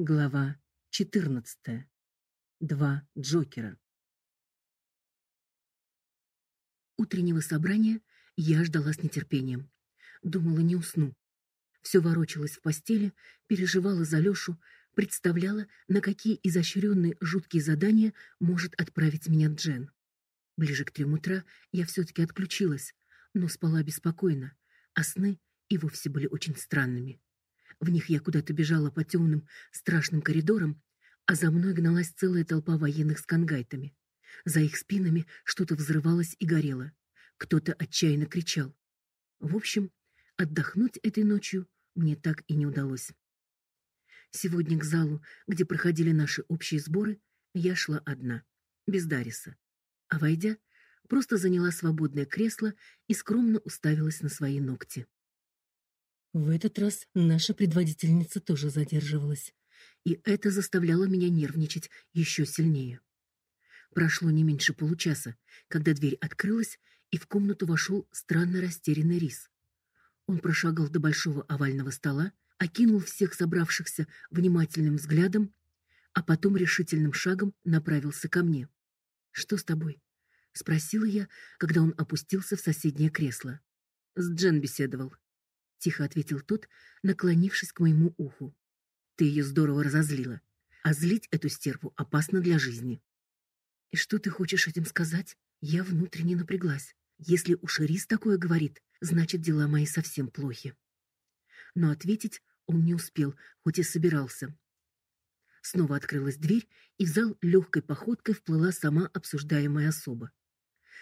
Глава 14. Два Джокера. Утреннего собрания я ждала с нетерпением. Думала, не усну. Все ворочалась в постели, переживала за Лёшу, представляла, на какие изощренные жуткие задания может отправить меня Джен. Ближе к трем утра я все таки отключилась, но спала беспокойно, а сны и вовсе были очень странными. В них я куда-то бежала по темным, страшным коридорам, а за мной гналась целая толпа военных с кангайтами. За их спинами что-то взрывалось и горело. Кто-то отчаянно кричал. В общем, отдохнуть этой ночью мне так и не удалось. Сегодня к залу, где проходили наши общие сборы, я шла одна, без Дариса. А войдя, просто заняла свободное кресло и скромно уставилась на свои ногти. В этот раз наша предводительница тоже задерживалась, и это заставляло меня нервничать еще сильнее. Прошло не меньше получаса, когда дверь открылась, и в комнату вошел странно растерянный Рис. Он прошагал до большого овального стола, окинул всех собравшихся внимательным взглядом, а потом решительным шагом направился ко мне. Что с тобой? спросила я, когда он опустился в соседнее кресло. С Джен беседовал тихо ответил тот, наклонившись к моему уху. Ты ее здорово разозлила, а злить эту стерву опасно для жизни. И что ты хочешь этим сказать? Я внутренне напряглась. Если уж Рис такое говорит, значит, дела мои совсем плохи. Но ответить он не успел, хоть и собирался. Снова открылась дверь, и в зал легкой походкой вплыла сама обсуждаемая особа.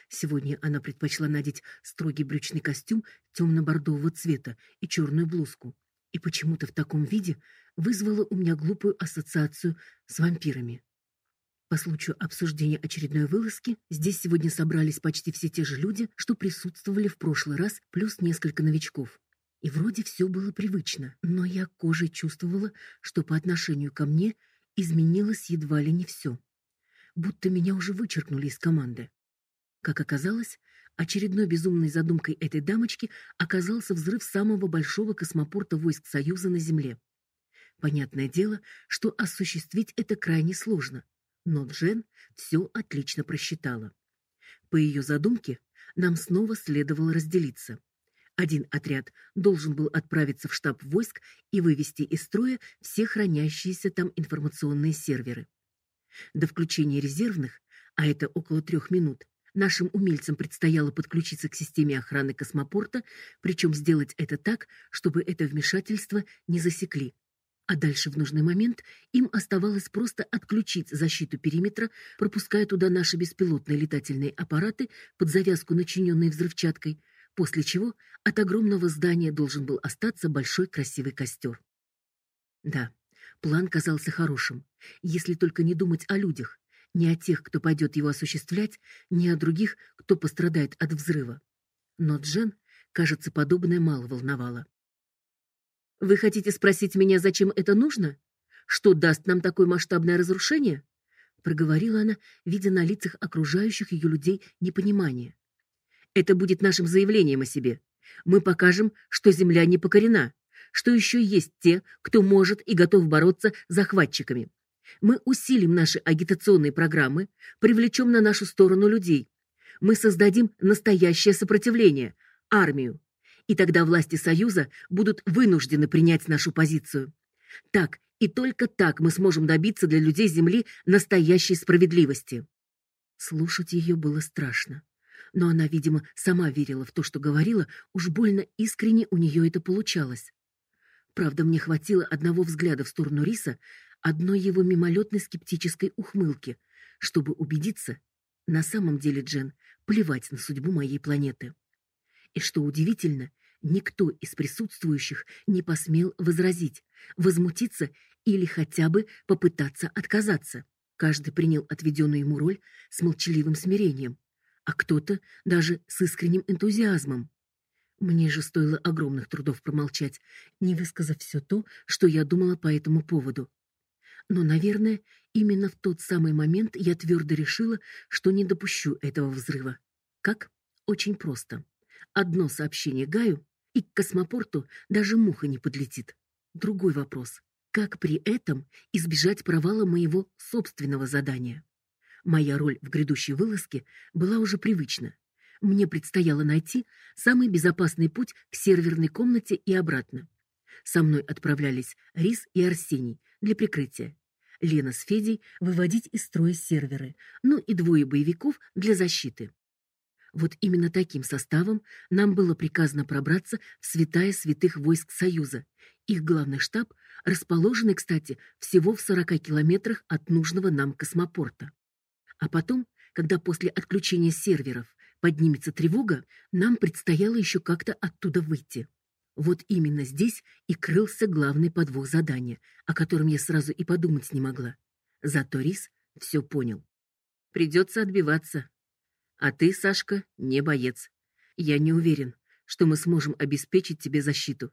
Сегодня она предпочла надеть строгий брючный костюм темно-бордового цвета и черную блузку, и почему-то в таком виде вызвала у меня глупую ассоциацию с вампирами. По случаю обсуждения очередной вылазки здесь сегодня собрались почти все те же люди, что присутствовали в прошлый раз, плюс несколько новичков. И вроде все было привычно, но я кожей чувствовала, что по отношению ко мне изменилось едва ли не все. Будто меня уже вычеркнули из команды. Как оказалось, очередной безумной задумкой этой дамочки оказался взрыв самого большого космопорта войск Союза на Земле. Понятное дело, что осуществить это крайне сложно, но Джен все отлично просчитала. По ее задумке, нам снова следовало разделиться. Один отряд должен был отправиться в штаб войск и вывести из строя все хранящиеся там информационные серверы. До включения резервных, а это около трех минут, Нашим умельцам предстояло подключиться к системе охраны космопорта, причем сделать это так, чтобы это вмешательство не засекли. А дальше в нужный момент им оставалось просто отключить защиту периметра, пропуская туда наши беспилотные летательные аппараты под завязку, начиненные взрывчаткой, после чего от огромного здания должен был остаться большой красивый костер. Да, план казался хорошим, если только не думать о людях, ни о тех, кто пойдет его осуществлять, ни о других, кто пострадает от взрыва. Но Джен, кажется, подобное мало волновало. Вы хотите спросить меня, зачем это нужно? Что даст нам такое масштабное разрушение? проговорила она, видя на лицах окружающих ее людей непонимание. Это будет нашим заявлением о себе. Мы покажем, что земля не покорена, что еще есть те, кто может и готов бороться с захватчиками. Мы усилим наши агитационные программы, привлечем на нашу сторону людей. Мы создадим настоящее сопротивление, армию. И тогда власти Союза будут вынуждены принять нашу позицию. Так и только так мы сможем добиться для людей Земли настоящей справедливости. Слушать ее было страшно, но она, видимо, сама верила в то, что говорила, уж больно искренне у нее это получалось. Правда, мне хватило одного взгляда в сторону Риса, одной его мимолетной скептической ухмылки, чтобы убедиться, на самом деле Джен плевать на судьбу моей планеты. И что удивительно, никто из присутствующих не посмел возразить, возмутиться или хотя бы попытаться отказаться. Каждый принял отведенную ему роль с молчаливым смирением, а кто-то даже с искренним энтузиазмом. Мне же стоило огромных трудов промолчать, не высказав все то, что я думала по этому поводу. Но, наверное, именно в тот самый момент я твердо решила, что не допущу этого взрыва. Как? Очень просто. Одно сообщение Гаю, и к космопорту даже муха не подлетит. Другой вопрос: как при этом избежать провала моего собственного задания? Моя роль в грядущей вылазке была уже привычна. Мне предстояло найти самый безопасный путь к серверной комнате и обратно. Со мной отправлялись Рис и Арсений для прикрытия. Лена с Федей выводить из строя серверы, ну и двое боевиков для защиты. Вот именно таким составом нам было приказано пробраться в святая святых войск Союза. Их главный штаб, расположенный, кстати, всего в 40 километрах от нужного нам космопорта. А потом, когда после отключения серверов поднимется тревога, нам предстояло еще как-то оттуда выйти. Вот именно здесь и крылся главный подвох задания, о котором я сразу и подумать не могла. Зато Рис все понял. Придется отбиваться. А ты, Сашка, не боец. Я не уверен, что мы сможем обеспечить тебе защиту.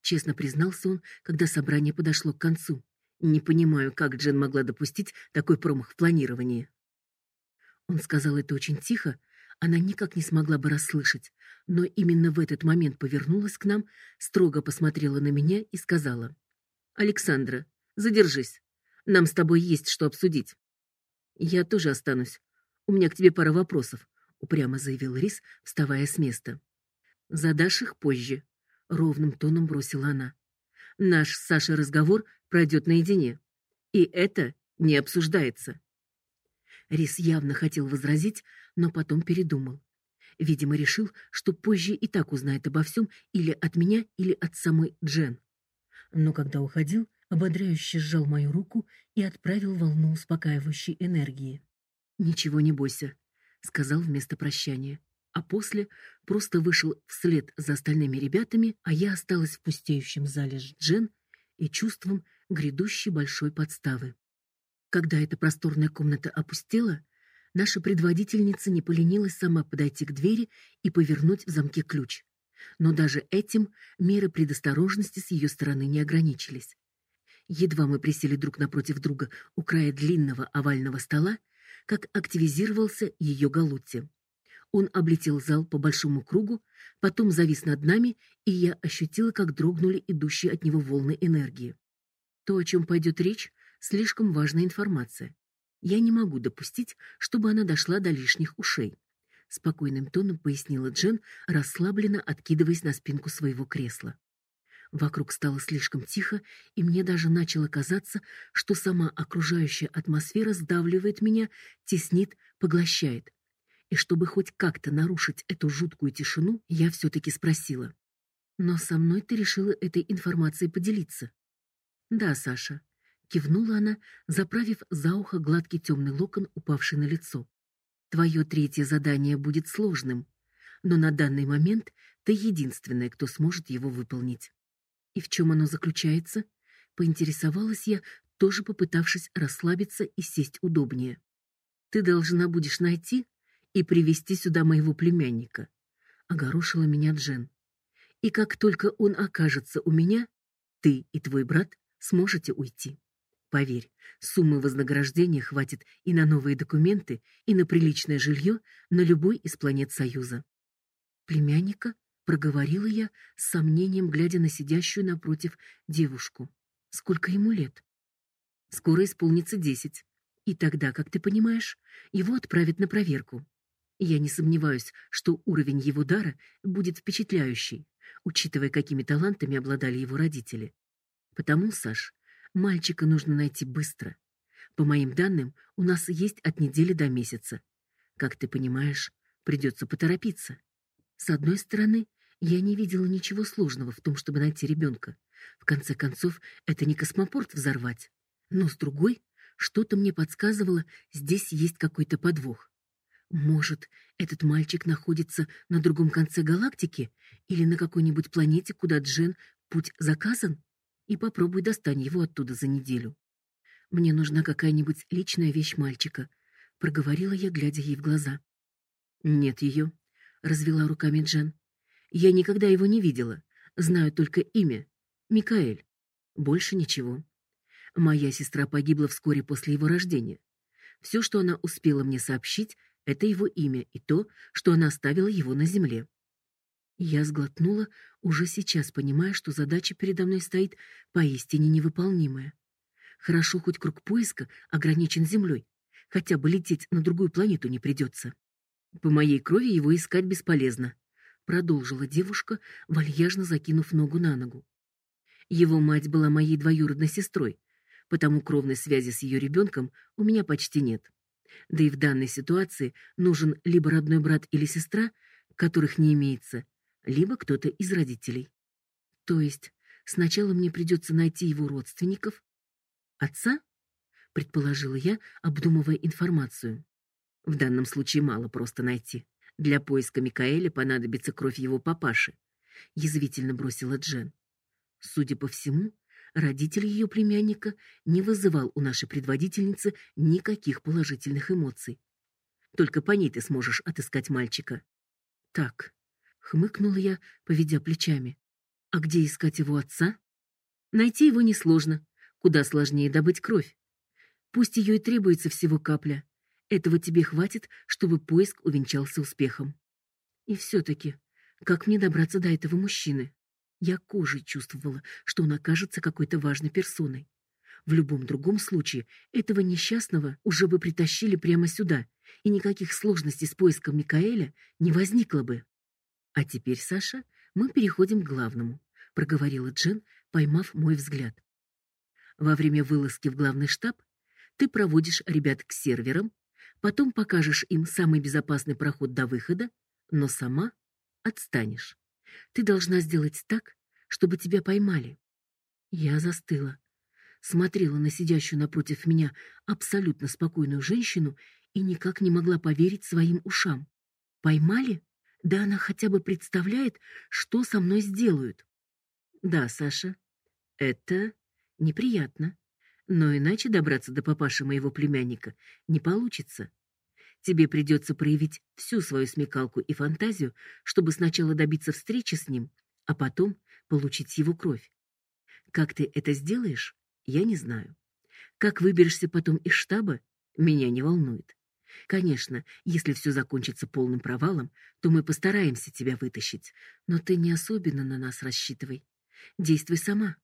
Честно признался он, когда собрание подошло к концу. Не понимаю, как Джен могла допустить такой промах в планировании. Он сказал это очень тихо, она никак не смогла бы расслышать, но именно в этот момент повернулась к нам, строго посмотрела на меня и сказала: "Александра, задержись. Нам с тобой есть что обсудить". "Я тоже останусь. У меня к тебе пара вопросов", упрямо заявил Рис, вставая с места. "Задашь их позже", ровным тоном бросила она. "Наш с Сашей разговор пройдет наедине, и это не обсуждается". Рис явно хотел возразить, но потом передумал. Видимо, решил, что позже и так узнает обо всем или от меня, или от самой Джен. Но когда уходил, ободряюще сжал мою руку и отправил волну успокаивающей энергии. «Ничего не бойся», — сказал вместо прощания. А после просто вышел вслед за остальными ребятами, а я осталась в пустеющем зале с Джен и чувством грядущей большой подставы. Когда эта просторная комната опустела, наша предводительница не поленилась сама подойти к двери и повернуть в замке ключ. Но даже этим меры предосторожности с ее стороны не ограничились. Едва мы присели друг напротив друга у края длинного овального стола, как активизировался ее галутти. Он облетел зал по большому кругу, потом завис над нами, и я ощутила, как дрогнули идущие от него волны энергии. То, о чем пойдет речь, слишком важная информация. Я не могу допустить, чтобы она дошла до лишних ушей, спокойным тоном пояснила Джен, расслабленно откидываясь на спинку своего кресла. Вокруг стало слишком тихо, и мне даже начало казаться, что сама окружающая атмосфера сдавливает меня, теснит, поглощает. И чтобы хоть как-то нарушить эту жуткую тишину, я все таки спросила: "Но со мной ты решила этой информацией поделиться?" "Да, Саша кивнула она, заправив за ухо гладкий темный локон, упавший на лицо. Твое третье задание будет сложным, но на данный момент ты единственная, кто сможет его выполнить. И в чем оно заключается? поинтересовалась я, тоже попытавшись расслабиться и сесть удобнее. Ты должна будешь найти и привести сюда моего племянника, огорошила меня Джен. И как только он окажется у меня, ты и твой брат сможете уйти. Поверь, суммы вознаграждения хватит и на новые документы, и на приличное жилье на любой из планет Союза. Племянника проговорила я с сомнением, глядя на сидящую напротив девушку. Сколько ему лет? Скоро исполнится десять. И тогда, как ты понимаешь, его отправят на проверку. Я не сомневаюсь, что уровень его дара будет впечатляющий, учитывая, какими талантами обладали его родители. Потому, Саш, Мальчика нужно найти быстро. По моим данным, у нас есть от недели до месяца. Как ты понимаешь, придется поторопиться. С одной стороны, я не видела ничего сложного в том, чтобы найти ребенка. В конце концов, это не космопорт взорвать. Но с другой, что-то мне подсказывало, здесь есть какой-то подвох. Может, этот мальчик находится на другом конце галактики или на какой-нибудь планете, куда Джен путь заказан? И попробуй достань его оттуда за неделю. Мне нужна какая-нибудь личная вещь мальчика, проговорила я, глядя ей в глаза. Нет ее, развела руками Джен. Я никогда его не видела, знаю только имя Микаэль. Больше ничего. Моя сестра погибла вскоре после его рождения. Все, что она успела мне сообщить, это его имя и то, что она оставила его на земле. Я сглотнула, уже сейчас понимая, что задача передо мной стоит поистине невыполнимая. Хорошо хоть круг поиска ограничен Землей, хотя бы лететь на другую планету не придется. По моей крови его искать бесполезно, продолжила девушка, вальяжно закинув ногу на ногу. Его мать была моей двоюродной сестрой, потому кровной связи с ее ребенком у меня почти нет. Да и в данной ситуации нужен либо родной брат или сестра, которых не имеется, либо кто-то из родителей. То есть сначала мне придется найти его родственников, отца, предположила я, обдумывая информацию. В данном случае мало просто найти. Для поиска Микаэля понадобится кровь его папаши, язвительно бросила Джен. Судя по всему, родитель ее племянника не вызывал у нашей предводительницы никаких положительных эмоций. Только по ней ты сможешь отыскать мальчика. Так, хмыкнула я, поведя плечами. А где искать его отца? Найти его несложно, куда сложнее добыть кровь. Пусть ее и требуется всего капля. Этого тебе хватит, чтобы поиск увенчался успехом. И все таки как мне добраться до этого мужчины? Я кожей чувствовала, что он окажется какой-то важной персоной. В любом другом случае этого несчастного уже бы притащили прямо сюда, и никаких сложностей с поиском Микаэля не возникло бы. А теперь, Саша, мы переходим к главному, проговорила Джен, поймав мой взгляд. Во время вылазки в главный штаб ты проводишь ребят к серверам, потом покажешь им самый безопасный проход до выхода, но сама отстанешь. Ты должна сделать так, чтобы тебя поймали. Я застыла, смотрела на сидящую напротив меня абсолютно спокойную женщину и никак не могла поверить своим ушам. Поймали? Да она хотя бы представляет, что со мной сделают. Да, Саша, это неприятно, но иначе добраться до папаши моего племянника не получится. Тебе придется проявить всю свою смекалку и фантазию, чтобы сначала добиться встречи с ним, а потом получить его кровь. Как ты это сделаешь, я не знаю. Как выберешься потом из штаба, меня не волнует. Конечно, если все закончится полным провалом, то мы постараемся тебя вытащить, но ты не особенно на нас рассчитывай. Действуй сама.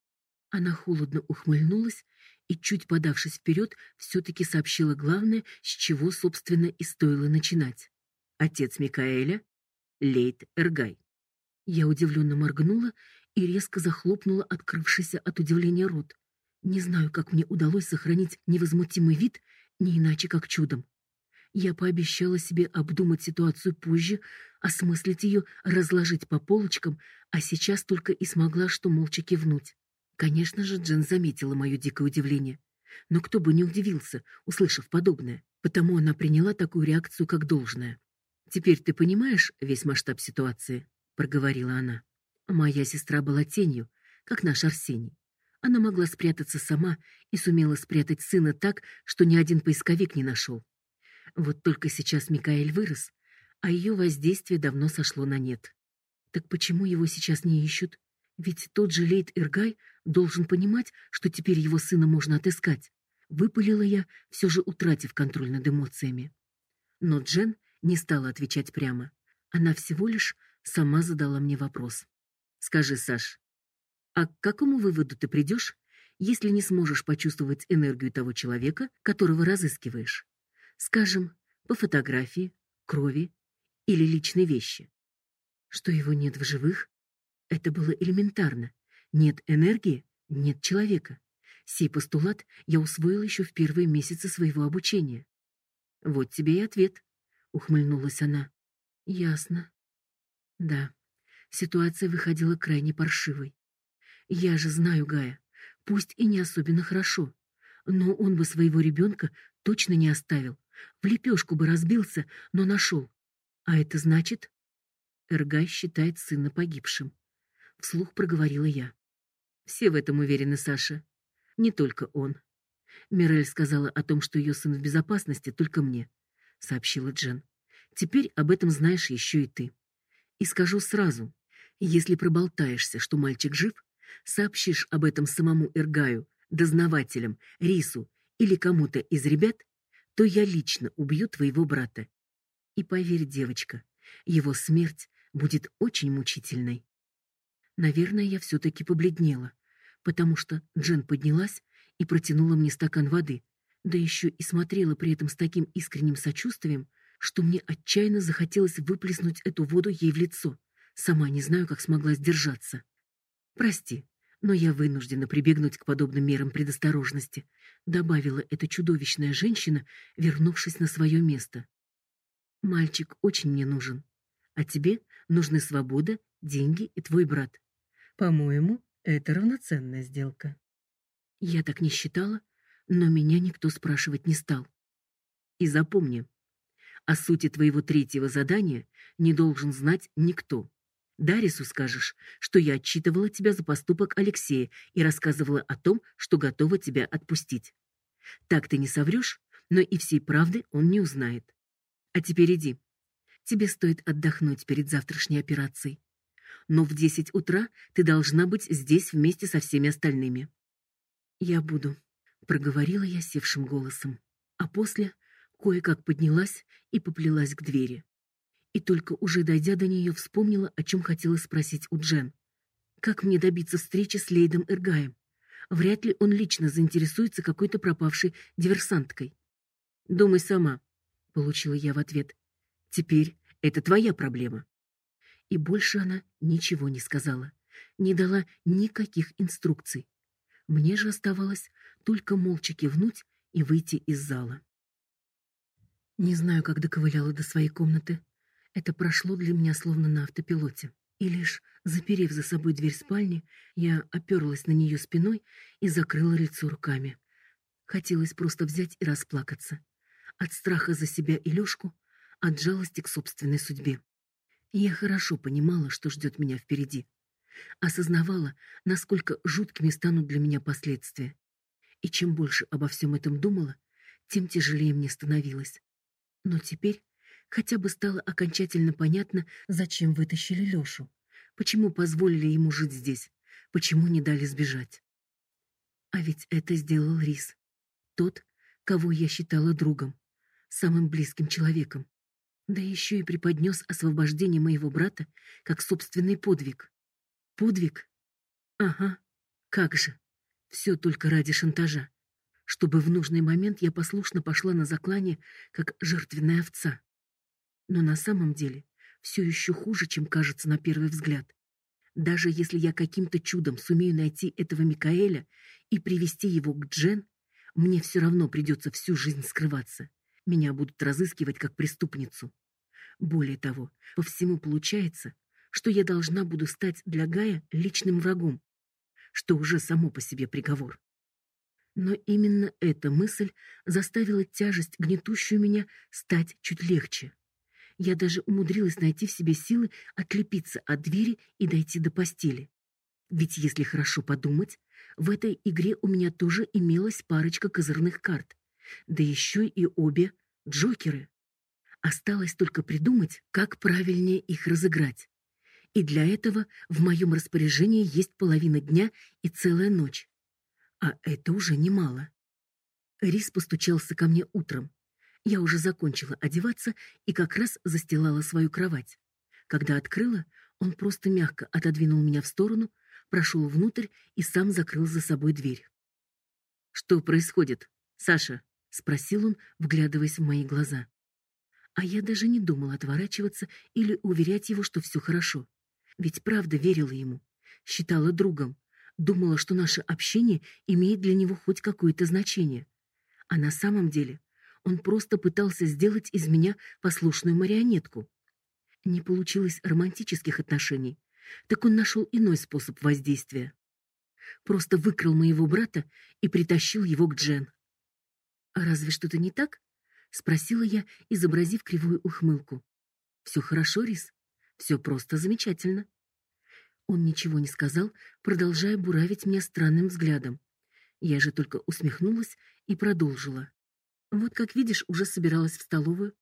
Она холодно ухмыльнулась и, чуть подавшись вперед, все-таки сообщила главное, с чего, собственно, и стоило начинать. Отец Микаэля — Лейт Эргай. Я удивленно моргнула и резко захлопнула открывшийся от удивления рот. Не знаю, как мне удалось сохранить невозмутимый вид, не иначе как чудом. Я пообещала себе обдумать ситуацию позже, осмыслить ее, разложить по полочкам, а сейчас только и смогла что молча кивнуть. Конечно же, Джен заметила мое дикое удивление. Но кто бы не удивился, услышав подобное, потому она приняла такую реакцию как должное. Теперь ты понимаешь весь масштаб ситуации, проговорила она. Моя сестра была тенью, как наш Арсений. Она могла спрятаться сама и сумела спрятать сына так, что ни один поисковик не нашел. Вот только сейчас Микаэль вырос, а ее воздействие давно сошло на нет. Так почему его сейчас не ищут? Ведь тот же Лейт Иргай должен понимать, что теперь его сына можно отыскать. Выпалила я, все же утратив контроль над эмоциями. Но Джен не стала отвечать прямо. Она всего лишь сама задала мне вопрос. Скажи, Саш, а к какому выводу ты придешь, если не сможешь почувствовать энергию того человека, которого разыскиваешь? Скажем, по фотографии, крови или личной вещи. Что его нет в живых, это было элементарно. Нет энергии нет человека. Сей постулат я усвоил еще в первые месяцы своего обучения. Вот тебе и ответ, ухмыльнулась она. Ясно. Да. Ситуация выходила крайне паршивой. Я же знаю Гая, пусть и не особенно хорошо, но он бы своего ребенка точно не оставил. В лепешку бы разбился, но нашел. А это значит, Эргай считает сына погибшим вслух проговорила я. Все в этом уверены, Саша. Не только он. Мирель сказала о том, что ее сын в безопасности только мне, сообщила Джен. Теперь об этом знаешь еще и ты. И скажу сразу, если проболтаешься, что мальчик жив, сообщишь об этом самому Эргаю, дознавателям, Рису или кому-то из ребят, то я лично убью твоего брата. И поверь, девочка, его смерть будет очень мучительной. Наверное, я все таки побледнела, потому что Джен поднялась и протянула мне стакан воды, да еще и смотрела при этом с таким искренним сочувствием, что мне отчаянно захотелось выплеснуть эту воду ей в лицо. Сама не знаю, как смогла сдержаться. Прости, но я вынуждена прибегнуть к подобным мерам предосторожности, добавила эта чудовищная женщина, вернувшись на свое место. Мальчик очень мне нужен, а тебе нужны свобода, деньги и твой брат. По-моему, это равноценная сделка. Я так не считала, но меня никто спрашивать не стал. И запомни, о сути твоего третьего задания не должен знать никто. Дарису скажешь, что я отчитывала тебя за поступок Алексея и рассказывала о том, что готова тебя отпустить. Так ты не соврёшь, но и всей правды он не узнает. А теперь иди. Тебе стоит отдохнуть перед завтрашней операцией. Но в десять утра ты должна быть здесь вместе со всеми остальными. Я буду, проговорила я севшим голосом, а после кое-как поднялась и поплелась к двери и только уже дойдя до нее, вспомнила, о чем хотела спросить у Джен. Как мне добиться встречи с Лейдом Эргаем? Вряд ли он лично заинтересуется какой-то пропавшей диверсанткой. Думай сама, получила я в ответ. Теперь это твоя проблема. И больше она ничего не сказала, не дала никаких инструкций. Мне же оставалось только молча кивнуть и выйти из зала. Не знаю, как доковыляла до своей комнаты. Это прошло для меня словно на автопилоте. И лишь заперев за собой дверь спальни, я оперлась на нее спиной и закрыла лицо руками. Хотелось просто взять и расплакаться. От страха за себя и Лёшку, от жалости к собственной судьбе. я хорошо понимала, что ждет меня впереди. Осознавала, насколько жуткими станут для меня последствия. И чем больше обо всем этом думала, тем тяжелее мне становилось. Но теперь хотя бы стало окончательно понятно, зачем вытащили Лёшу, почему позволили ему жить здесь, почему не дали сбежать. А ведь это сделал Рис, тот, кого я считала другом, самым близким человеком. Да еще и преподнес освобождение моего брата как собственный подвиг. Подвиг? Ага. Как же? Все только ради шантажа, чтобы в нужный момент я послушно пошла на заклание, как жертвенная овца. Но на самом деле все еще хуже, чем кажется на первый взгляд. Даже если я каким-то чудом сумею найти этого Микаэля и привести его к Джен, мне все равно придется всю жизнь скрываться. Меня будут разыскивать как преступницу. Более того, по всему получается, что я должна буду стать для Гая личным врагом, что уже само по себе приговор. Но именно эта мысль заставила тяжесть, гнетущую меня, стать чуть легче. Я даже умудрилась найти в себе силы отлепиться от двери и дойти до постели. Ведь если хорошо подумать, в этой игре у меня тоже имелась парочка козырных карт, да еще и обе джокеры. Осталось только придумать, как правильнее их разыграть. И для этого в моем распоряжении есть половина дня и целая ночь. А это уже немало. Рис постучался ко мне утром. Я уже закончила одеваться и как раз застилала свою кровать. Когда открыла, он просто мягко отодвинул меня в сторону, прошел внутрь и сам закрыл за собой дверь. Что происходит, Саша? спросил он, вглядываясь в мои глаза. А я даже не думала отворачиваться или уверять его, что все хорошо. Ведь правда верила ему, считала другом, думала, что наше общение имеет для него хоть какое-то значение. А на самом деле он просто пытался сделать из меня послушную марионетку. Не получилось романтических отношений, так он нашел иной способ воздействия. Просто выкрал моего брата и притащил его к Джен. А разве что-то не так? спросила я, изобразив кривую ухмылку. Все хорошо, Рис. Все просто замечательно. Он ничего не сказал, продолжая буравить меня странным взглядом. Я же только усмехнулась и продолжила. Вот, как видишь, уже собиралась в столовую.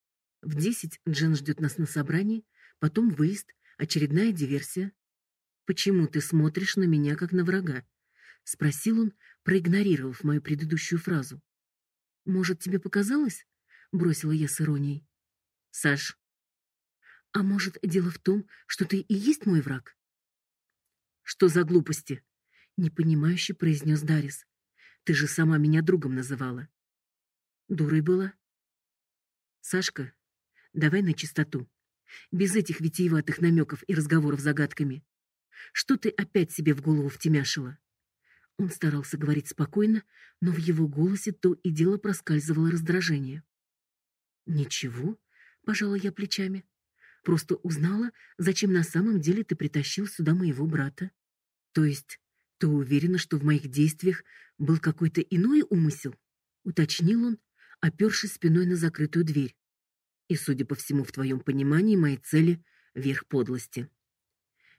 В десять Джен ждет нас на собрании, потом выезд, очередная диверсия. Почему ты смотришь на меня как на врага? спросил он, проигнорировав мою предыдущую фразу. Может, тебе показалось? бросила я с иронией. Саш. А может, дело в том, что ты и есть мой враг? Что за глупости? непонимающе произнес Дарис. Ты же сама меня другом называла. Дурой была. Сашка, давай на чистоту. Без этих витиеватых намеков и разговоров загадками. Что ты опять себе в голову втемяшила? Он старался говорить спокойно, но в его голосе то и дело проскальзывало раздражение. Ничего, пожала я плечами. Просто узнала, зачем на самом деле ты притащил сюда моего брата. То есть, ты уверена, что в моих действиях был какой-то иной умысел? уточнил он, опершись спиной на закрытую дверь. И, судя по всему, в твоем понимании мои цели верх подлости.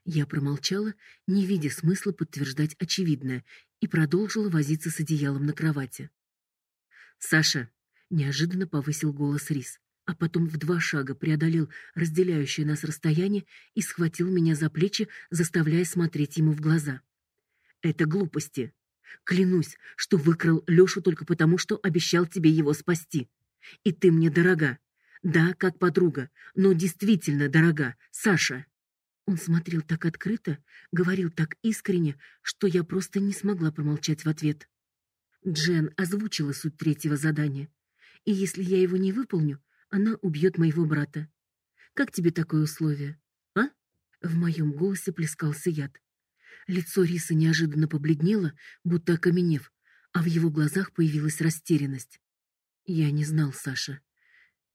Я промолчала, не видя смысла подтверждать очевидное, и продолжила возиться с одеялом на кровати. Саша неожиданно повысил голос Рис, а потом в два шага преодолел разделяющее нас расстояние и схватил меня за плечи, заставляя смотреть ему в глаза. Это глупости. Клянусь, что выкрал Лёшу только потому, что обещал тебе его спасти. И ты мне дорога. Да, как подруга, но действительно дорога, Саша. Он смотрел так открыто, говорил так искренне, что я просто не смогла промолчать в ответ. Джен озвучила суть третьего задания, и если я его не выполню, она убьет моего брата. Как тебе такое условие? А? В моем голосе плескался яд. Лицо Рисы неожиданно побледнело, будто окаменев, а в его глазах появилась растерянность. Я не знал, Саша.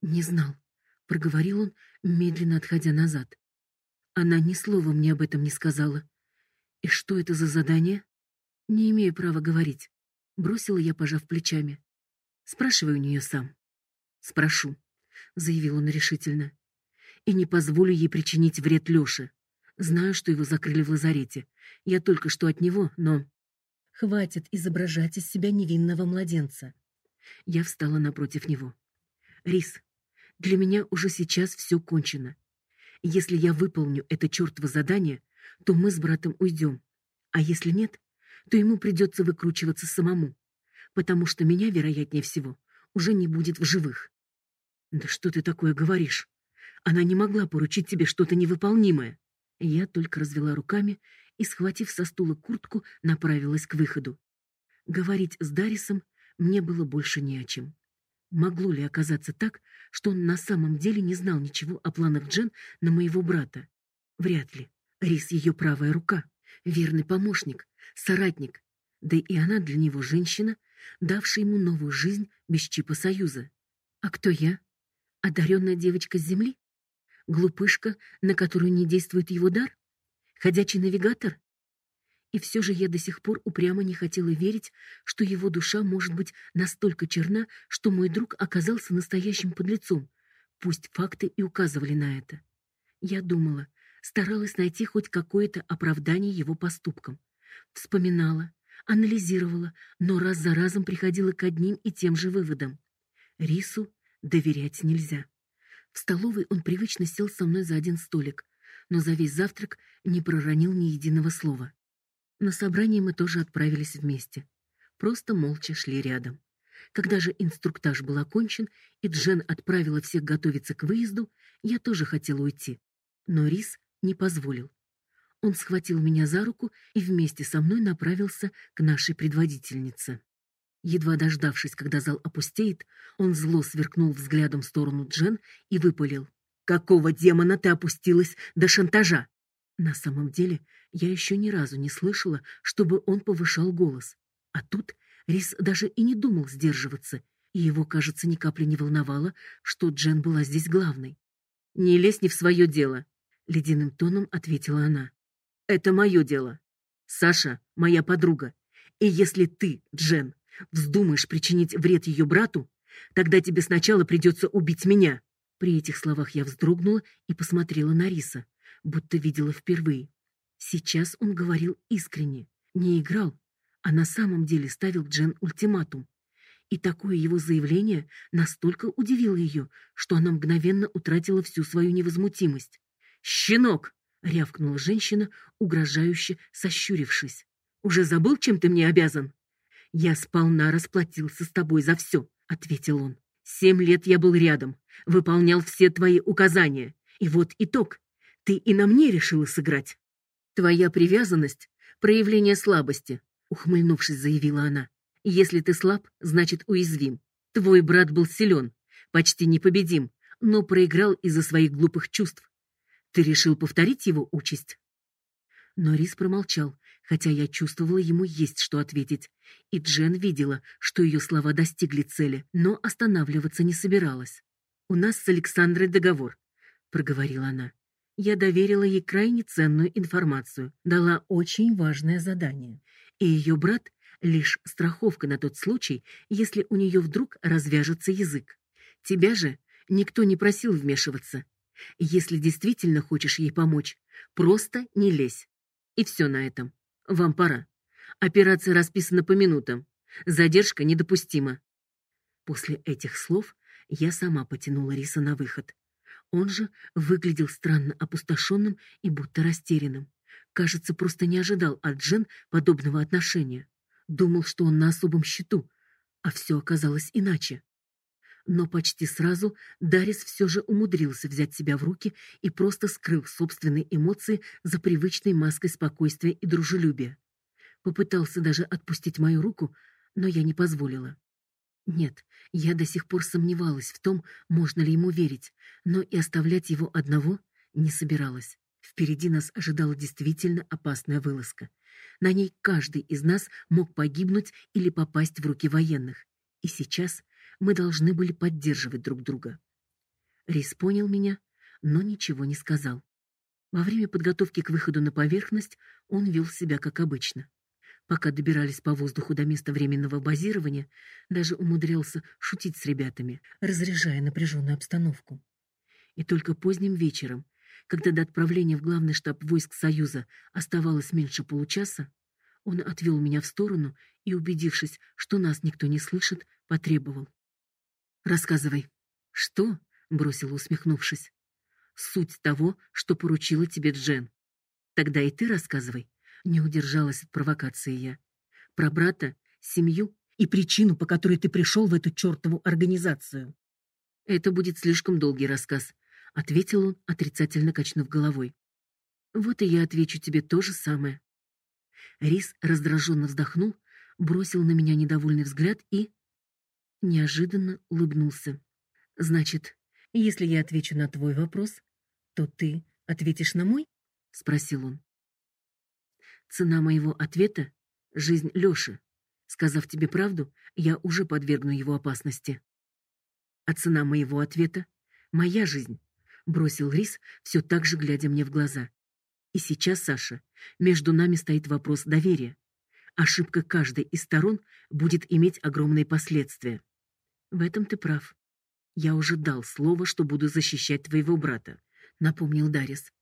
Не знал, проговорил он, медленно отходя назад. Она ни слова мне об этом не сказала. И что это за задание? Не имею права говорить, бросила я, пожав плечами. Спрашивай у нее сам. Спрошу, заявил он решительно. И не позволю ей причинить вред Лёше. Знаю, что его закрыли в лазарете. Я только что от него, но хватит изображать из себя невинного младенца. Я встала напротив него. Рис, для меня уже сейчас все кончено. Если я выполню это чёртово задание, то мы с братом уйдем. А если нет, то ему придется выкручиваться самому, потому что меня, вероятнее всего, уже не будет в живых. Да что ты такое говоришь? Она не могла поручить тебе что-то невыполнимое. Я только развела руками и, схватив со стула куртку, направилась к выходу. Говорить с Дарисом мне было больше не о чем. Могло ли оказаться так, что он на самом деле не знал ничего о планах Джен на моего брата? Вряд ли. Рис ее правая рука, верный помощник, соратник. Да и она для него женщина, давшая ему новую жизнь без чипа союза. А кто я? Одаренная девочка с земли? Глупышка, на которую не действует его дар? Ходячий навигатор? И все же я до сих пор упрямо не хотела верить, что его душа может быть настолько черна, что мой друг оказался настоящим подлецом. Пусть факты и указывали на это. Я думала, старалась найти хоть какое-то оправдание его поступкам. Вспоминала, анализировала, но раз за разом приходила к одним и тем же выводам. Рису доверять нельзя. В столовой он привычно сел со мной за один столик, но за весь завтрак не проронил ни единого слова. На собрание мы тоже отправились вместе. Просто молча шли рядом. Когда же инструктаж был окончен и Джен отправила всех готовиться к выезду, я тоже хотела уйти, но Рис не позволил. Он схватил меня за руку и вместе со мной направился к нашей предводительнице. Едва дождавшись, когда зал опустеет, он зло сверкнул взглядом в сторону Джен и выпалил: "Какого демона ты опустилась до шантажа?" На самом деле, я еще ни разу не слышала, чтобы он повышал голос. А тут Рис даже и не думал сдерживаться, и его, кажется, ни капли не волновало, что Джен была здесь главной. «Не лезь не в свое дело», — ледяным тоном ответила она. «Это мое дело. Саша — моя подруга. И если ты, Джен, вздумаешь причинить вред ее брату, тогда тебе сначала придется убить меня». При этих словах я вздрогнула и посмотрела на Риса будто видела впервые. Сейчас он говорил искренне, не играл, а на самом деле ставил Джен ультиматум. И такое его заявление настолько удивило ее, что она мгновенно утратила всю свою невозмутимость. "Щенок!" рявкнула женщина, угрожающе сощурившись. "Уже забыл, чем ты мне обязан?" "Я сполна расплатился с тобой за все», — ответил он. «Семь лет я был рядом, выполнял все твои указания, И вот итог. Ты и на мне решила сыграть. Твоя привязанность — проявление слабости, ухмыльнувшись, заявила она. Если ты слаб, значит уязвим. Твой брат был силен, почти непобедим, но проиграл из-за своих глупых чувств. Ты решил повторить его участь? Но Рис промолчал, хотя я чувствовала, ему есть что ответить. И Джен видела, что ее слова достигли цели, но останавливаться не собиралась. «У нас с Александрой договор», — проговорила она. Я доверила ей крайне ценную информацию, дала очень важное задание. И ее брат — лишь страховка на тот случай, если у нее вдруг развяжется язык. Тебя же никто не просил вмешиваться. Если действительно хочешь ей помочь, просто не лезь. И все на этом. Вам пора. Операция расписана по минутам. Задержка недопустима. После этих слов я сама потянула Риса на выход. Он же выглядел странно опустошенным и будто растерянным. Кажется, просто не ожидал от Джен подобного отношения. Думал, что он на особом счету, а все оказалось иначе. Но почти сразу Дарис все же умудрился взять себя в руки и просто скрыл собственные эмоции за привычной маской спокойствия и дружелюбия. Попытался даже отпустить мою руку, но я не позволила. Нет, я до сих пор сомневалась в том, можно ли ему верить, но и оставлять его одного не собиралась. Впереди нас ожидала действительно опасная вылазка. На ней каждый из нас мог погибнуть или попасть в руки военных. И сейчас мы должны были поддерживать друг друга. Рис понял меня, но ничего не сказал. Во время подготовки к выходу на поверхность он вел себя как обычно. Пока добирались по воздуху до места временного базирования, даже умудрялся шутить с ребятами, разряжая напряженную обстановку. И только поздним вечером, когда до отправления в главный штаб войск Союза оставалось меньше получаса, он отвел меня в сторону и, убедившись, что нас никто не слышит, потребовал: "Рассказывай". "Что?" бросила, усмехнувшись. "Суть того, что поручила тебе Джен. Тогда и ты рассказывай". Не удержалась от провокации я. Про брата, семью и причину, по которой ты пришел в эту чертову организацию. Это будет слишком долгий рассказ, ответил он, отрицательно качнув головой. Вот и я отвечу тебе то же самое. Рис раздраженно вздохнул, бросил на меня недовольный взгляд и неожиданно улыбнулся. Значит, если я отвечу на твой вопрос, то ты ответишь на мой? спросил он. Цена моего ответа — жизнь Лёши. Сказав тебе правду, я уже подвергну его опасности. А цена моего ответа — моя жизнь, — бросил Рис, все так же глядя мне в глаза. И сейчас, Саша, между нами стоит вопрос доверия. Ошибка каждой из сторон будет иметь огромные последствия. В этом ты прав. Я уже дал слово, что буду защищать твоего брата, напомнил Дарис.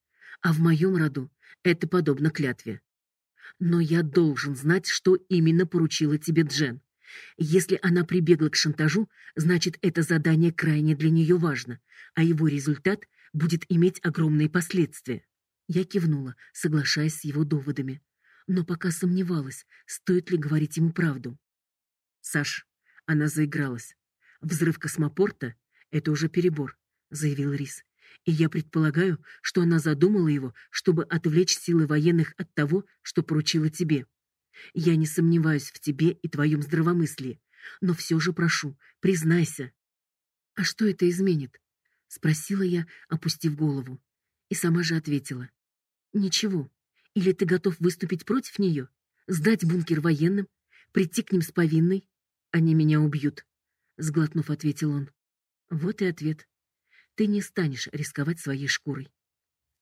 А в моем роду это подобно клятве. Но я должен знать, что именно поручила тебе Джен. Если она прибегла к шантажу, значит, это задание крайне для нее важно, а его результат будет иметь огромные последствия. Я кивнула, соглашаясь с его доводами, но пока сомневалась, стоит ли говорить ему правду. Саш, она заигралась. Взрыв космопорта это уже перебор, заявил Рис и я предполагаю, что она задумала его, чтобы отвлечь силы военных от того, что поручила тебе. Я не сомневаюсь в тебе и твоем здравомыслии, но все же прошу, признайся. А что это изменит? спросила я, опустив голову, и сама же ответила: ничего. Или ты готов выступить против нее, сдать бункер военным, прийти к ним с повинной, они меня убьют, сглотнув, ответил он. Вот и ответ ты не станешь рисковать своей шкурой.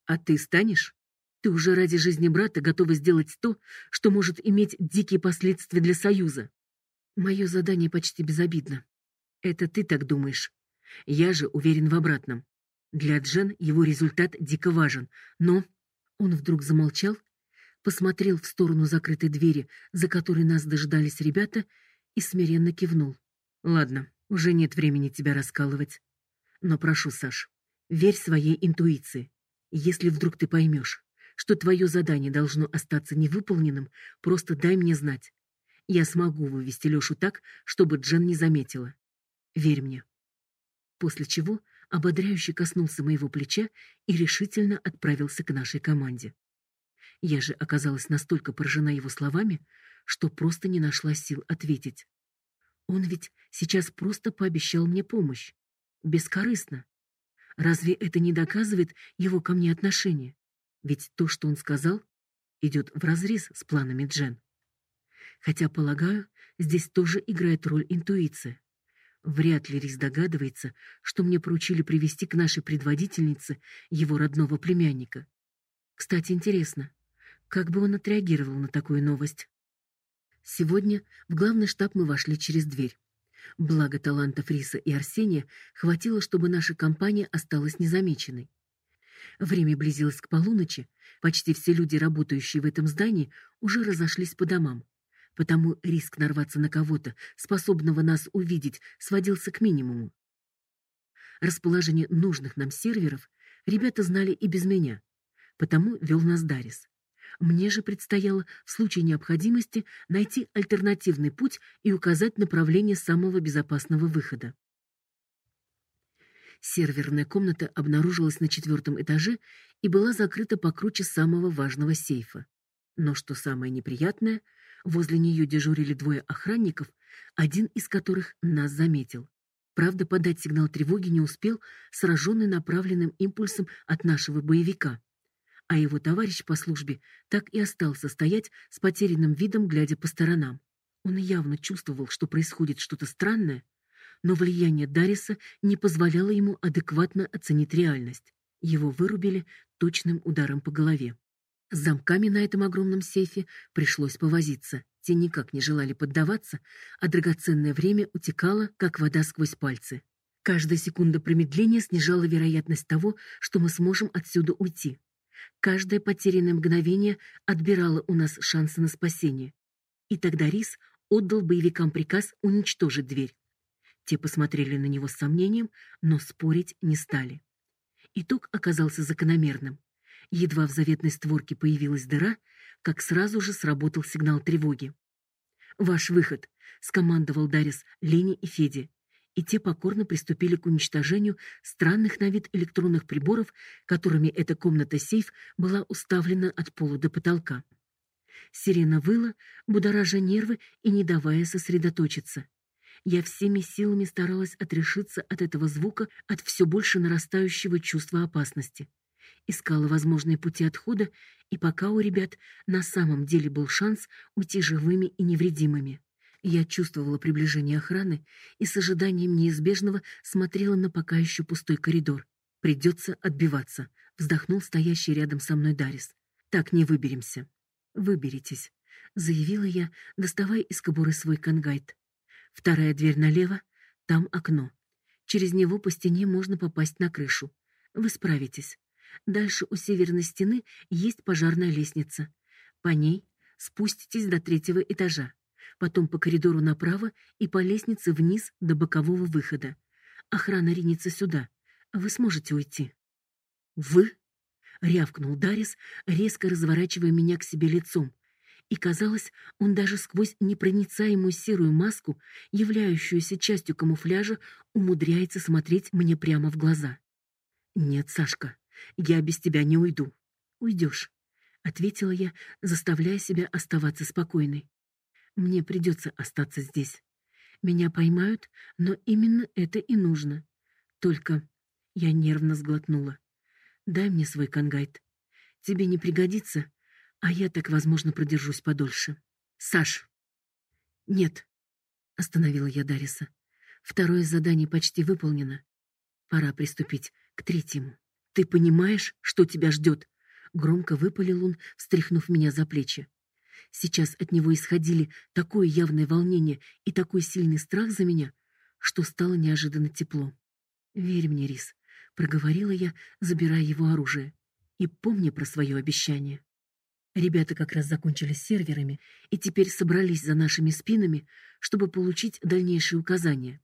А ты станешь? Ты уже ради жизни брата готова сделать то, что может иметь дикие последствия для союза. Мое задание почти безобидно. Это ты так думаешь. Я же уверен в обратном. Для Джен его результат дико важен, но он вдруг замолчал, посмотрел в сторону закрытой двери, за которой нас дожидались ребята, и смиренно кивнул. Ладно, уже нет времени тебя раскалывать. Но прошу, Саш, верь своей интуиции. Если вдруг ты поймешь, что твое задание должно остаться невыполненным, просто дай мне знать. Я смогу вывести Лёшу так, чтобы Джен не заметила. Верь мне. После чего ободряюще коснулся моего плеча и решительно отправился к нашей команде. Я же оказалась настолько поражена его словами, что просто не нашла сил ответить. Он ведь сейчас просто пообещал мне помощь. Бескорыстно. Разве это не доказывает его ко мне отношение? Ведь то, что он сказал, идет вразрез с планами Джен. Хотя, полагаю, здесь тоже играет роль интуиция. Вряд ли Рис догадывается, что мне поручили привести к нашей предводительнице его родного племянника. Кстати, интересно, как бы он отреагировал на такую новость? Сегодня в главный штаб мы вошли через дверь. Благо талантов Риса и Арсения хватило, чтобы наша компания осталась незамеченной. Время близилось к полуночи, почти все люди, работающие в этом здании, уже разошлись по домам потому риск нарваться на кого-то, способного нас увидеть, сводился к минимуму. Расположение нужных нам серверов ребята знали и без меня, потому вел нас Дарис. Мне же предстояло в случае необходимости найти альтернативный путь и указать направление самого безопасного выхода. Серверная комната обнаружилась на четвертом этаже и была закрыта покруче самого важного сейфа. Но что самое неприятное, Возле нее дежурили двое охранников, один из которых нас заметил. Правда, подать сигнал тревоги не успел, сраженный направленным импульсом от нашего боевика. А его товарищ по службе так и остался стоять с потерянным видом, глядя по сторонам. Он явно чувствовал, что происходит что-то странное, но влияние Дариса не позволяло ему адекватно оценить реальность. Его вырубили точным ударом по голове. С замками на этом огромном сейфе пришлось повозиться. Те никак не желали поддаваться, а драгоценное время утекало, как вода сквозь пальцы. Каждая секунда промедления снижала вероятность того, что мы сможем отсюда уйти. Каждое потерянное мгновение отбирало у нас шансы на спасение. И тогда Рис отдал боевикам приказ уничтожить дверь. Те посмотрели на него с сомнением, но спорить не стали. Итог оказался закономерным. Едва в заветной створке появилась дыра, как сразу же сработал сигнал тревоги. «Ваш выход», — скомандовал Дарис Лене и Феде, и те покорно приступили к уничтожению странных на вид электронных приборов, которыми эта комната-сейф была уставлена от пола до потолка. Сирена выла, будоража нервы и не давая сосредоточиться. Я всеми силами старалась отрешиться от этого звука, от все больше нарастающего чувства опасности искала возможные пути отхода, и пока у ребят на самом деле был шанс уйти живыми и невредимыми. Я чувствовала приближение охраны и с ожиданием неизбежного смотрела на пока еще пустой коридор. Придется отбиваться, вздохнул стоящий рядом со мной Дарис. Так не выберемся. Выберитесь, заявила я, доставая из кобуры свой кангайт. Вторая дверь налево, там окно. Через него по стене можно попасть на крышу. Вы справитесь. Дальше у северной стены есть пожарная лестница. По ней спуститесь до третьего этажа, потом по коридору направо и по лестнице вниз до бокового выхода. Охрана ринется сюда. Вы сможете уйти. Вы? рявкнул Дарис, резко разворачивая меня к себе лицом. И казалось, он даже сквозь непроницаемую серую маску, являющуюся частью камуфляжа, умудряется смотреть мне прямо в глаза. Нет, Сашка, я без тебя не уйду. Уйдешь, ответила я, заставляя себя оставаться спокойной. Мне придется остаться здесь. Меня поймают, но именно это и нужно. Только я нервно сглотнула. Дай мне свой кангайт. Тебе не пригодится, а я так, возможно, продержусь подольше. Саш. Нет, остановила я Дариса. Второе задание почти выполнено. Пора приступить к третьему. Ты понимаешь, что тебя ждет?» Громко выпалил он, встряхнув меня за плечи. Сейчас от него исходили такое явное волнение и такой сильный страх за меня, что стало неожиданно тепло. «Верь мне, Рис», — проговорила я, забирая его оружие. «И помни про свое обещание». Ребята как раз закончили серверами и теперь собрались за нашими спинами, чтобы получить дальнейшие указания.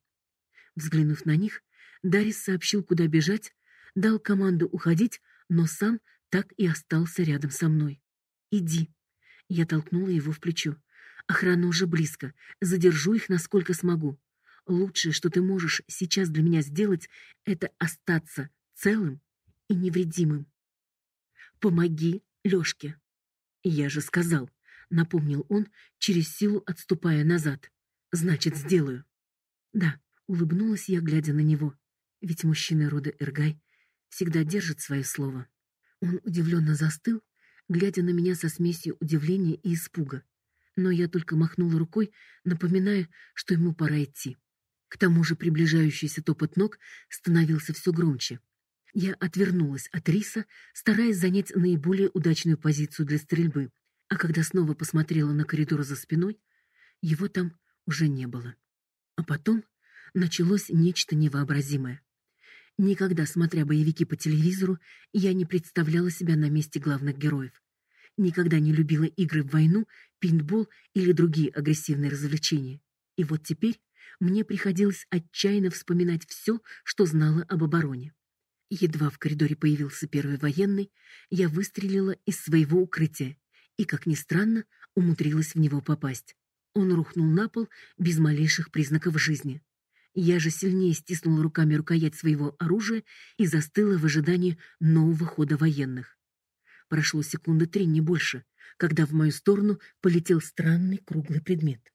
Взглянув на них, Дарис сообщил, куда бежать, дал команду уходить, но сам так и остался рядом со мной. Иди. Я толкнула его в плечо. Охрана уже близко. Задержу их насколько смогу. Лучшее, что ты можешь сейчас для меня сделать, это остаться целым и невредимым. Помоги Лёшке. Я же сказал, напомнил он, через силу отступая назад. Значит, сделаю. Да, улыбнулась я, глядя на него. Ведь мужчины рода Эргай всегда держат свое слово. Он удивленно застыл, глядя на меня со смесью удивления и испуга. Но я только махнула рукой, напоминая, что ему пора идти. К тому же приближающийся топот ног становился все громче. Я отвернулась от риса, стараясь занять наиболее удачную позицию для стрельбы. А когда снова посмотрела на коридор за спиной, его там уже не было. А потом началось нечто невообразимое. Никогда, смотря боевики по телевизору, я не представляла себя на месте главных героев. Никогда не любила игры в войну, пейнтбол или другие агрессивные развлечения. И вот теперь мне приходилось отчаянно вспоминать все, что знала об обороне. Едва в коридоре появился первый военный, я выстрелила из своего укрытия и, как ни странно, умудрилась в него попасть. Он рухнул на пол без малейших признаков жизни. Я же сильнее стиснула руками рукоять своего оружия и застыла в ожидании нового хода военных. Прошло секунды три, не больше, когда в мою сторону полетел странный круглый предмет.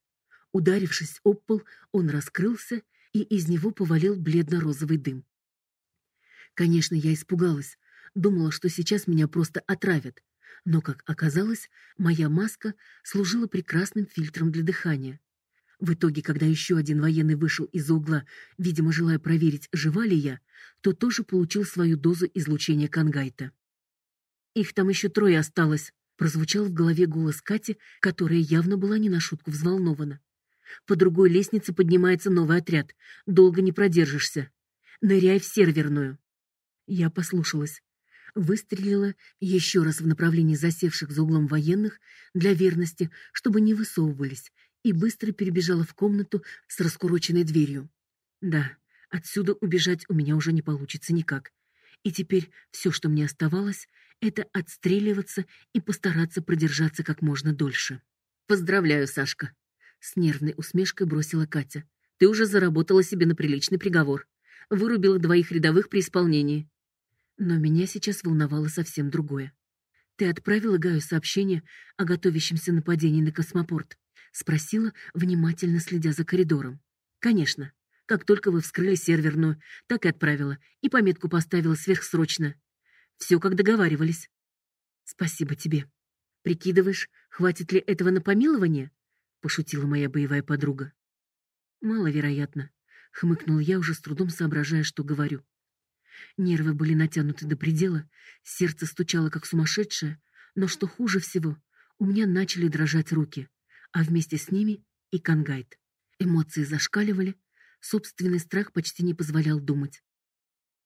Ударившись об пол, он раскрылся, и из него повалил бледно-розовый дым. Конечно, я испугалась, думала, что сейчас меня просто отравят. Но, как оказалось, моя маска служила прекрасным фильтром для дыхания. В итоге, когда еще один военный вышел из-за угла, видимо, желая проверить, жива ли я, то тоже получил свою дозу излучения кангайта. Их там еще трое осталось, прозвучал в голове голос Кати, которая явно была не на шутку взволнована. По другой лестнице поднимается новый отряд. Долго не продержишься. Ныряй в серверную. Я послушалась. Выстрелила еще раз в направлении засевших за углом военных для верности, чтобы не высовывались, и быстро перебежала в комнату с раскуроченной дверью. Да, отсюда убежать у меня уже не получится никак. И теперь все, что мне оставалось, это отстреливаться и постараться продержаться как можно дольше. Поздравляю, Сашка, с нервной усмешкой бросила Катя. Ты уже заработала себе на приличный приговор. Вырубила двоих рядовых при исполнении. Но меня сейчас волновало совсем другое. Ты отправила Гаю сообщение о готовящемся нападении на космопорт, спросила, внимательно следя за коридором. Конечно. Как только вы вскрыли серверную, так и отправила, и пометку поставила сверхсрочно. Все, как договаривались. Спасибо тебе. Прикидываешь, хватит ли этого на помилование? пошутила моя боевая подруга. Маловероятно, хмыкнул я, уже с трудом соображая, что говорю. Нервы были натянуты до предела, сердце стучало как сумасшедшее, но что хуже всего, у меня начали дрожать руки, а вместе с ними и кангайт. Эмоции зашкаливали, собственный страх почти не позволял думать.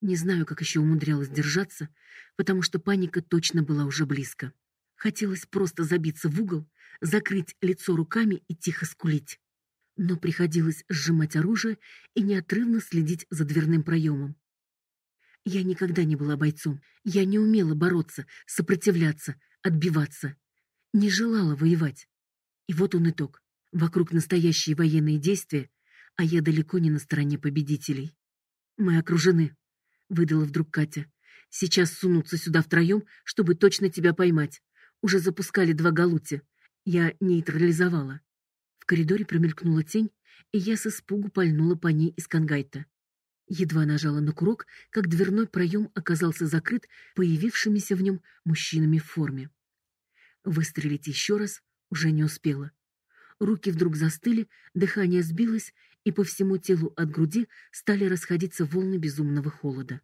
Не знаю, как еще умудрялась держаться, потому что паника точно была уже близко. Хотелось просто забиться в угол закрыть лицо руками и тихо скулить. Но приходилось сжимать оружие и неотрывно следить за дверным проемом. Я никогда не была бойцом. Я не умела бороться, сопротивляться, отбиваться. Не желала воевать. И вот он итог. Вокруг настоящие военные действия, а я далеко не на стороне победителей. Мы окружены, выдала вдруг Катя. Сейчас сунутся сюда втроем, чтобы точно тебя поймать. Уже запускали два галути. Я нейтрализовала. В коридоре промелькнула тень, и я с испугу пальнула по ней из кангайта. Едва нажала на курок, как дверной проем оказался закрыт появившимися в нем мужчинами в форме. Выстрелить еще раз уже не успела. Руки вдруг застыли, дыхание сбилось, и по всему телу от груди стали расходиться волны безумного холода.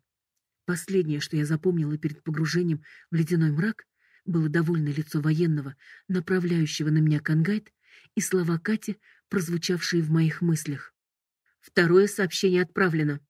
Последнее, что я запомнила перед погружением в ледяной мрак, было довольное лицо военного, направляющего на меня кангайт, и слова Кати, прозвучавшие в моих мыслях. Второе сообщение отправлено.